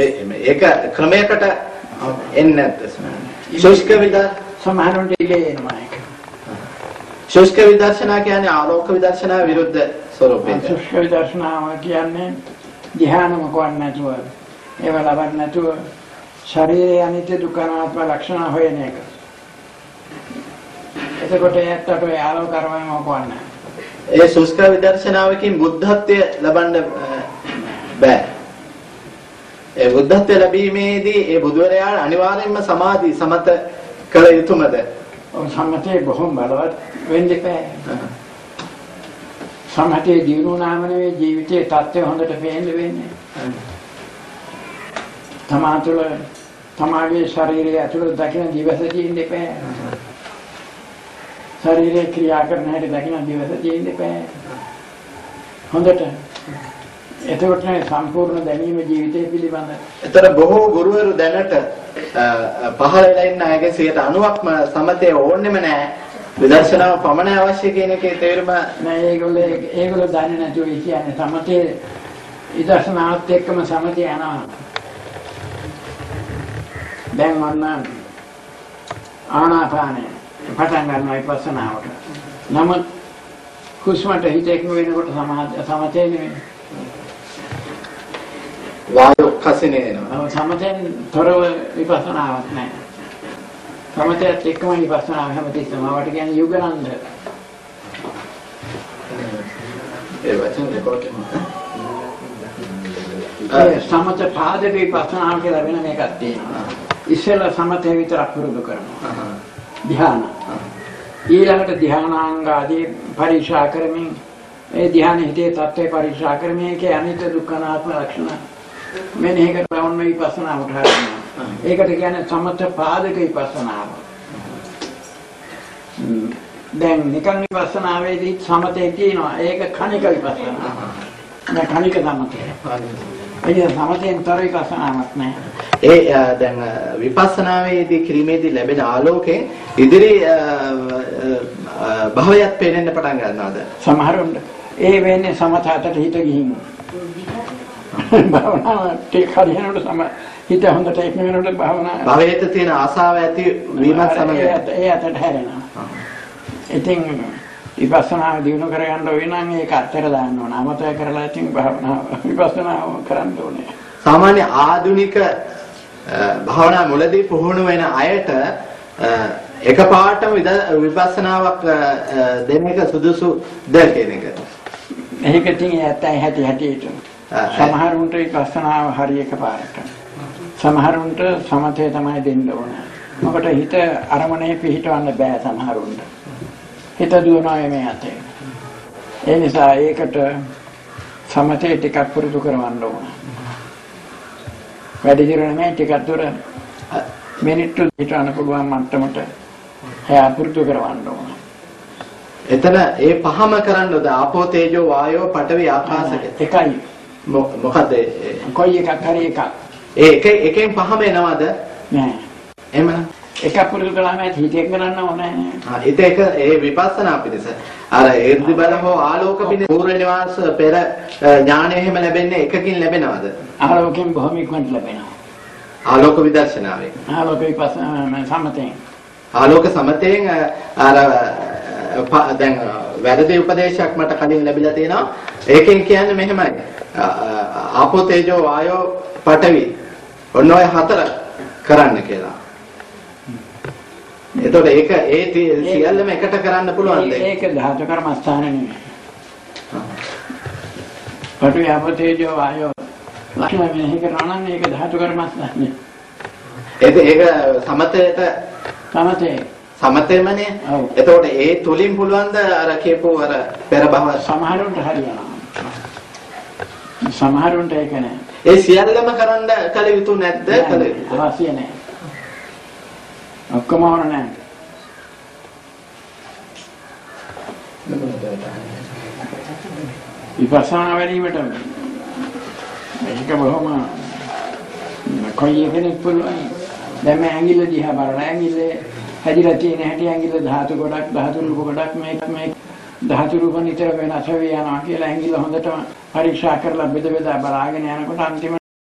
ඒක ක්‍රමයකට එන්නේ නැද්ද ශුෂ්ක විදා සමහරවිට ඉලේ එනවා ඒක. ශුෂ්ක විදර්ශනා කියන්නේ ආලෝක විදර්ශනා විරුද්ධ ස්වරූපයද සුෂ්ක විදර්ශනාව කියන්නේ ධ්‍යාන මොකවත් නැතුව ඒව ලබන්නේ නැතුව ශරීරයේ අනිත්‍ය දුක්ඛ අනාත්ම ලක්ෂණ හොයන එක. එතකොට ඇත්තට ඔය ආලෝක කර්මය මොකවත් නැහැ. ඒ ශුෂ්ක විදර්ශනාවකින් බුද්ධත්වය ලබන්න බෑ බුද්ධත්වය ලැබීමේදී ඒ බුදුරයාට අනිවාර්යයෙන්ම සමාධි සමත කළ යුතුමද ඔය සම්මතයේ බොහොම බලවත් වෙන්න එපා. සම්මතයේ දිනු නාම නෙවෙයි ජීවිතයේ தත්ත්වය හොඳට පේන්න වෙන්නේ. තමා තුළ තමාගේ ශරීරය ඇතුළත දකින දිවස තියෙන්න එපා. ශරීරයේ ක්‍රියා කරන හැටි දකින දිවස තියෙන්න එපා. හොඳට එතකොට සම්පූර්ණ දැනීම ජීවිතය පිළිබඳ එතන බොහෝ ගුරුවරු දැනට පහළ වෙලා ඉන්න අයගේ 90%ක්ම සමතේ ඕන්නෙම නැහැ විදර්ශනාව පමණ අවශ්‍ය කියන එකේ තේරුම නෑ ඒගොල්ලෝ ඒගොල්ලෝ දන්නේ නැතුව කියන්නේ සමතේ විදර්ශනාවත් එක්කම සමතේ යනවා. දැන් ඔන්න ආනාපානය පටන් ගන්නවා විපස්සනාවට. නමුත් හුස්මට හිත එක්ම වෙනකොට සමාධි සමතේ නෙවෙයි. වායු කසිනේ එනවා ඔව් සමතෙන් තොරව විපස්සනාවක් නෑ. සමතයත් එක්කම විපස්සනාව හැමතිස්සම වට කියන්නේ යුගනන්ද. ඒ වචන ඒ සමත පාදක විපස්සනාව කියලා වෙන එකක් තියෙනවා. ඉස්සෙල්ලා සමතේ විතරක් පුරුදු කරනවා. ධ්‍යාන. ඊළඟට ධ්‍යානාංග ආදී පරිශා කරමින් ඒ ධ්‍යාන හිතේ தත්ත්වය පරිශා කරමින් ඒකේ අනිත්‍ය දුක්ඛ අනාත්ම ලක්ෂණ මෙනෙහි කරලා ඔන්න විපස්සනාවට හරිනවා. ඒකට කියන්නේ සමත පාදක විපස්සනාව. දැන් නිකන් විපස්සනාවේදී සමතේ තියෙනවා. ඒක කණික විපස්සනාව. නෑ කණික සමතේ. ඒක සමතෙන් තොර විපස්සනාවක් නෑ. ඒ දැන් විපස්සනාවේදී කිරීමේදී ලැබෙන ආලෝකයෙන් ඉදිරි භවයත් පේනෙන්න පටන් ගන්නවද සමහරුන්ට ඒ වෙන්නේ සමත අතට හිත ගිහින්. භාවනාව ටික හරියනකොට සම හිත හොඳට එක වෙනකොට භාවනාව භවයට තියෙන ආසාව ඇති වීමත් සමග ඒ අත- ඒ අතට හැරෙනවා. ඉතින් විපස්සනා දිනු කරගන්න ඕන නම් ඒක අත්තර දාන්න ඕන. අමතක කරලා ඉතින් භාවනාව විපස්සනාව කරන්න ඕනේ. සාමාන්‍ය ආධුනික භාවනා මුලදී පුහුණු වෙන අයට එකපාරටම විපස්සනාවක් දෙන එක සුදුසුද කියන එක මේක ඉතින් ඇත්තයි හැටි හැටියට. සමහරුන්ට විපස්සනාව හරි එකපාරට. සමහරුන්ට සමතේ තමයි දෙන්න ඕන. මොකට හිත අරමුණේ පිහිටවන්න බෑ සමහරුන්ට. හිත දුවනවා මේ අතේ. ඒ නිසා ඒකට සමතේ ටිකක් පුරුදු කරවන්න ඕන. වැඩි දියුණු නෙමෙයි ටිකක් දුර මිනිත්තු හිටවන්න පුළුවන් මට්ටමට එයා පුරුදු කරවන්න ඕන. එතන ඒ පහම කරන්නද ආපෝ තේජෝ වායෝ පඨවි ආකාශක එකයි මොකද කොයි එකක් හරි එකක් ඒ එක එකෙන් පහම එනවද නෑ. එහෙමනම් එක පුරුදු කළාම හිතේ කරන්න ඕනේ. ආ, ඒක ඒක ඒ විපස්සනා පිණිස අර ඒර්දි බල හෝ ආලෝක පිණිස පූර්ව නිවාස පෙර අ, ඥානය එහෙම ලැබෙන්නේ එකකින් ලැබෙනවද ආලෝකයෙන් බොහොම ඉක්මනට ලැබෙනවා. ආලෝක විදර්ශනාවෙන් ආලෝක විපස්සනා සමතෙන්. ආලෝක සමතයෙන් අ, අර දැන් වැරදි උපදේශයක් මට කලින් ලැබිලා තියෙනවා. ඒකෙන් කියන්නේ මෙහෙමයි. ආපෝ තේජෝ වායෝ පඨවි. ඔන්න ඔය හතර කරන්න කියලා. එතකොට ඒක ඒ සියල්ලම එකට කරන්න පුළුවන්ද ඒක ධාතු කර්මස්ථාන නෙමෙයි. පටු යපතේජෝ වායෝ. ලක්ෂණ මෙහි කරනවා නම් ඒක ධාතු කර්මස්ථාන. ඒක ඒක සමතයට සමතේ සමතෙමනේ. එතකොට ඒ තුලින් පුළුවන් ද අර කියපු අර පෙර භව සමහරුන්ට හරියනවා. සමහරුන්ට ඒක නෑ. ඒ සියල්ලම කරන්න කල යුතු නැද්ද කල යුතු අවශ්‍ය නෑ. ඔක්කොම ඕන නෑ. විපස්සනා වැඩිවීමට මේක බොහොම කොයි කෙනෙක් පුළුවන් දැන් මේ ඇඟිල්ල දිහා බලලා ඇඟිල්ලේ හැදිලා තියෙන හැටි ඇඟිල්ල ධාතු ගොඩක් ධාතු රූප ගොඩක් මේක මේ ධාතු රූප නිතර වෙනස් වෙවි යනවා කියලා ඇඟිල්ල හොඳටම පරීක්ෂා කරලා බෙද බෙදා බලාගෙන යනකොට අන්තිමට